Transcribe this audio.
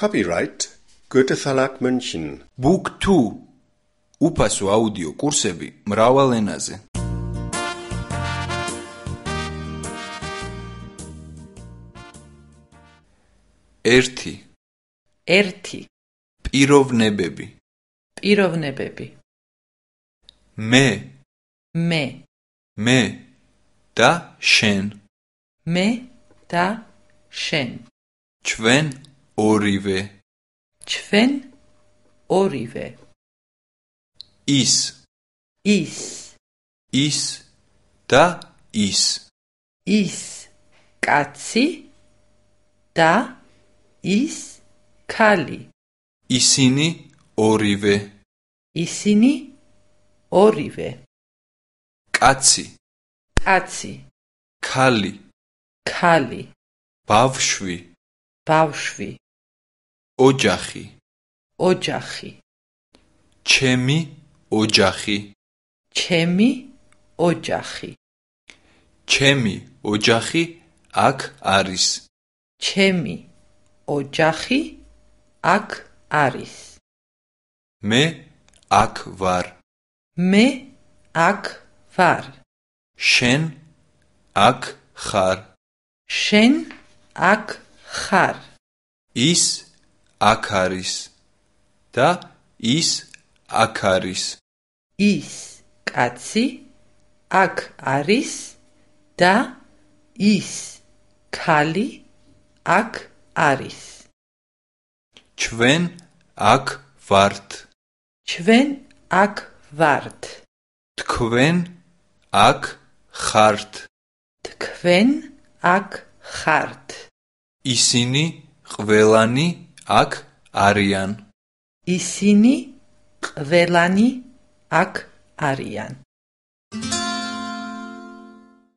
Copyright Goethe Verlag München. Book 2 უფასო აუდიო კურსები მრავალ ენაზე. ერთი ერთი პიროვნებები პიროვნებები მე მე მე და შენ მე და შენ ჩვენ ორივე. ჩვენ ორივე. ის. ის. ის და ის. ის კაცი და ის ქალი. ისინი ორივე. ისინი ორივე. კაცი. კაცი. ქალი. ქალი. ბავშვი. ბავშვი ოჯახი. ოჯახი. ჩემი ოჯახი. ჩემი ოჯახი. ჩემი ოჯახი აქ არის. ჩემი ოჯახი აქ არის. მე აქ ვარ. მე აქ ვარ. შენ აქ ხარ. შენ აქ ხარ. ის აქ არის და ის აქ არის. ის კაცი აქ არის და ის ქალი აქ არის. ჩვენ აქ ვართ. ჩვენ აქ ვართ. თქვენ აქ ხართ. თქვენ აქ ხართ. ისინი ყველანი აქ არიან. ისინი ყველანი აქ არიან